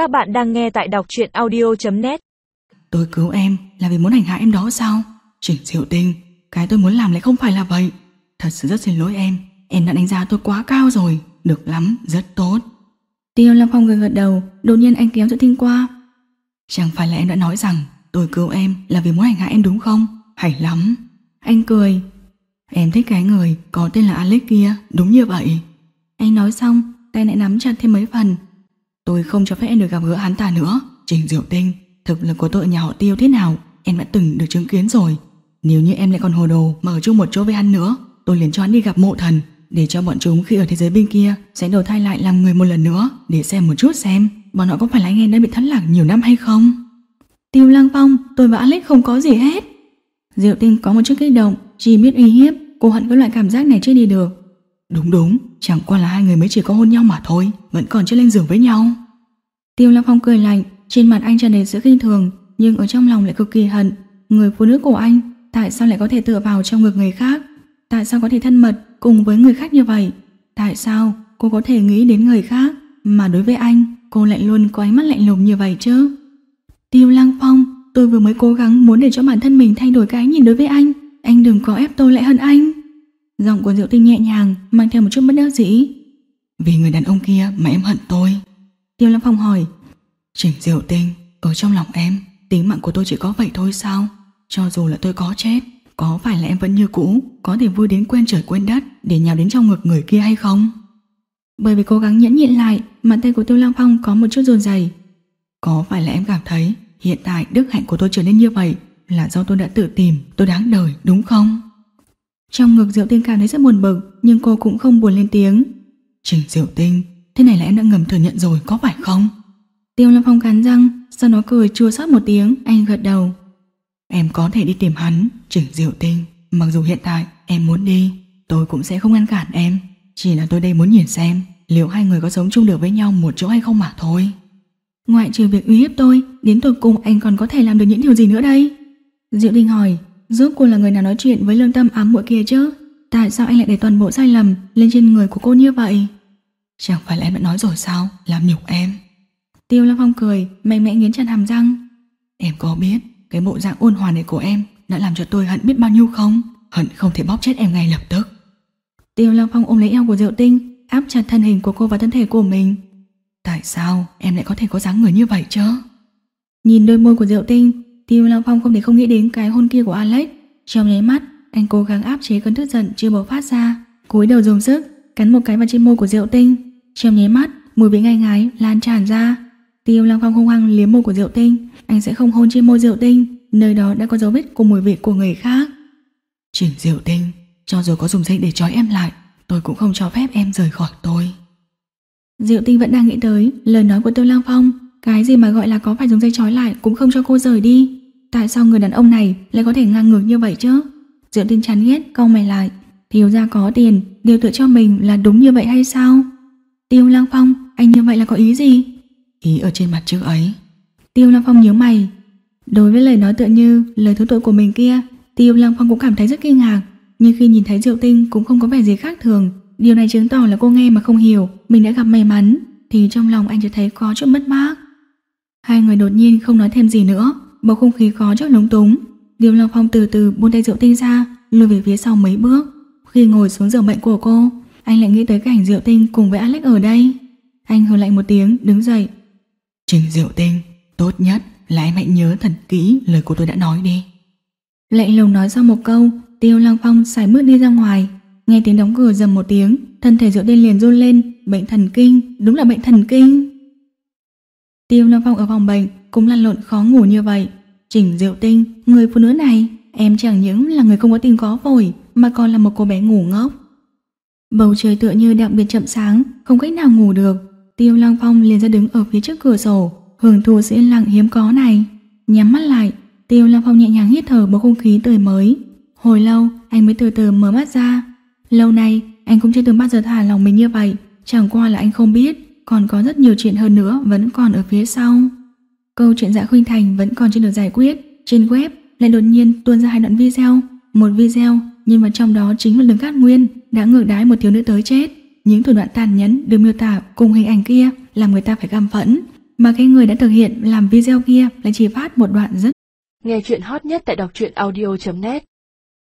Các bạn đang nghe tại đọc truyện audio.net Tôi cứu em là vì muốn hành hạ em đó sao? Trình Diệu Tinh, cái tôi muốn làm lại không phải là vậy. Thật sự rất xin lỗi em, em đã đánh giá tôi quá cao rồi. Được lắm, rất tốt. Tiêu Lam Phong gật gật đầu, đột nhiên anh kéo Diệu Tinh qua. Chẳng phải là em đã nói rằng tôi cứu em là vì muốn hành hạ em đúng không? Hay lắm. Anh cười. Em thích cái người có tên là Alex kia, đúng như vậy. Anh nói xong, tay lại nắm chặt thêm mấy phần. Tôi không cho phép em được gặp gỡ hắn ta nữa. Trình Diệu Tinh, thực lực của tôi ở nhà họ tiêu thế nào, em đã từng được chứng kiến rồi. Nếu như em lại còn hồ đồ mà ở chung một chỗ với hắn nữa, tôi liền cho hắn đi gặp mộ thần, để cho bọn chúng khi ở thế giới bên kia sẽ đầu thai lại làm người một lần nữa, để xem một chút xem bọn họ có phải là anh em đã bị thất lạc nhiều năm hay không. Tiêu Lăng Phong, tôi và Alex không có gì hết. Diệu Tinh có một chút kích động, chỉ biết uy hiếp, cô hận cái loại cảm giác này chưa đi được. Đúng đúng, chẳng qua là hai người mới chỉ có hôn nhau mà thôi, vẫn còn chưa lên giường với nhau. Tiêu Lăng Phong cười lạnh, trên mặt anh tràn đầy sự khinh thường, nhưng ở trong lòng lại cực kỳ hận. Người phụ nữ của anh, tại sao lại có thể tựa vào trong ngực người khác? Tại sao có thể thân mật cùng với người khác như vậy? Tại sao cô có thể nghĩ đến người khác, mà đối với anh, cô lại luôn có ánh mắt lạnh lùng như vậy chứ? Tiêu Lăng Phong, tôi vừa mới cố gắng muốn để cho bản thân mình thay đổi cái nhìn đối với anh, anh đừng có ép tôi lại hơn anh. Giọng của Diệu Tinh nhẹ nhàng, mang theo một chút bất đắc dĩ. Vì người đàn ông kia mà em hận tôi. Tiêu Lâm Phong hỏi. Trình Diệu Tinh, ở trong lòng em, tính mạng của tôi chỉ có vậy thôi sao? Cho dù là tôi có chết, có phải là em vẫn như cũ, có thể vui đến quên trời quên đất để nhào đến trong ngực người kia hay không? Bởi vì cố gắng nhẫn nhịn lại, mặt tay của Tiêu Lâm Phong có một chút run rẩy. Có phải là em cảm thấy hiện tại đức hạnh của tôi trở nên như vậy là do tôi đã tự tìm tôi đáng đời đúng không? Trong ngực Diệu Tinh cảm thấy rất buồn bực nhưng cô cũng không buồn lên tiếng. Trình Diệu Tinh, thế này là em đã ngầm thừa nhận rồi có phải không? Tiêu Lâm Phong cắn răng, sau đó cười chua xót một tiếng, anh gật đầu. Em có thể đi tìm hắn, Trình Diệu Tinh, mặc dù hiện tại em muốn đi, tôi cũng sẽ không ngăn cản em. Chỉ là tôi đây muốn nhìn xem liệu hai người có sống chung được với nhau một chỗ hay không mà thôi. Ngoại trừ việc uy hiếp tôi, đến tột cùng anh còn có thể làm được những điều gì nữa đây? Diệu Tinh hỏi, Rốt cô là người nào nói chuyện với lương tâm ám muội kia chứ? Tại sao anh lại để toàn bộ sai lầm Lên trên người của cô như vậy? Chẳng phải là em đã nói rồi sao? Làm nhục em. Tiêu Lâm Phong cười, mạnh mẽ nghiến chặt hàm răng. Em có biết cái bộ dạng ôn hòa này của em Đã làm cho tôi hận biết bao nhiêu không? Hận không thể bóp chết em ngay lập tức. Tiêu Lâm Phong ôm lấy eo của Diệu Tinh, Áp chặt thân hình của cô vào thân thể của mình. Tại sao em lại có thể có dáng người như vậy chứ? Nhìn đôi môi của Diệu Tinh Tiêu Lăng Phong không thể không nghĩ đến cái hôn kia của Alex. Trong nháy mắt, anh cố gắng áp chế cơn tức giận chưa bộc phát ra, cúi đầu dùng sức, cắn một cái vào trên môi của Diệu Tinh. Trong nháy mắt, mùi vị ngai ngái lan tràn ra. Tiêu Lăng Phong hung hăng liếm môi của Diệu Tinh, anh sẽ không hôn trên môi Diệu Tinh, nơi đó đã có dấu vết của mùi vị của người khác. Trình Diệu Tinh, cho dù có dùng dây để trói em lại, tôi cũng không cho phép em rời khỏi tôi. Diệu Tinh vẫn đang nghĩ tới lời nói của Tiêu Lăng Phong, cái gì mà gọi là có phải dùng dây trói lại cũng không cho cô rời đi. Tại sao người đàn ông này lại có thể ngang ngược như vậy chứ? Diệu tinh chán ghét câu mày lại. Thiếu gia có tiền, điều tự cho mình là đúng như vậy hay sao? Tiêu Lăng Phong, anh như vậy là có ý gì? Ý ở trên mặt chữ ấy. Tiêu Lăng Phong nhớ mày. Đối với lời nói tựa như lời thú tội của mình kia, Tiêu Lăng Phong cũng cảm thấy rất kinh ngạc. Nhưng khi nhìn thấy Diệu Tinh cũng không có vẻ gì khác thường. Điều này chứng tỏ là cô nghe mà không hiểu mình đã gặp may mắn. Thì trong lòng anh chỉ thấy có chút mất mát. Hai người đột nhiên không nói thêm gì nữa bầu không khí có chút lúng túng. Điềm Long Phong từ từ buông tay rượu tinh ra, lùi về phía sau mấy bước. Khi ngồi xuống giường bệnh của cô, anh lại nghĩ tới cảnh Diệu Tinh cùng với Alex ở đây. Anh hừ lạnh một tiếng, đứng dậy. Trình Diệu Tinh, tốt nhất là em hãy nhớ thật kỹ lời của tôi đã nói đi. Lạnh lùng nói xong một câu, Tiêu Lăng Phong xài bước đi ra ngoài. Nghe tiếng đóng cửa dầm một tiếng, thân thể Diệu Tinh liền run lên, bệnh thần kinh, đúng là bệnh thần kinh. Tiêu Lăng Phong ở phòng bệnh cũng lăn lộn khó ngủ như vậy. Trình Diệu Tinh, người phụ nữ này, em chẳng những là người không có tình có phổi mà còn là một cô bé ngủ ngốc. Bầu trời tựa như đặc biệt chậm sáng, không cách nào ngủ được. Tiêu Lăng Phong liền ra đứng ở phía trước cửa sổ, hưởng thụ sự yên lặng hiếm có này. Nhắm mắt lại, Tiêu Lăng Phong nhẹ nhàng hít thở bầu không khí tươi mới. Hồi lâu, anh mới từ từ mở mắt ra. Lâu nay, anh cũng chưa từng bao giờ thả lòng mình như vậy, chẳng qua là anh không biết, còn có rất nhiều chuyện hơn nữa vẫn còn ở phía sau. Câu chuyện dạ khuynh thành vẫn còn chưa được giải quyết. Trên web lại đột nhiên tuôn ra hai đoạn video. Một video nhưng mà trong đó chính là Đường Cát Nguyên đã ngược đái một thiếu nữ tới chết. Những thủ đoạn tàn nhẫn được miêu tả cùng hình ảnh kia làm người ta phải căm phẫn. Mà cái người đã thực hiện làm video kia lại chỉ phát một đoạn rất Nghe chuyện hot nhất tại đọc truyện audio.net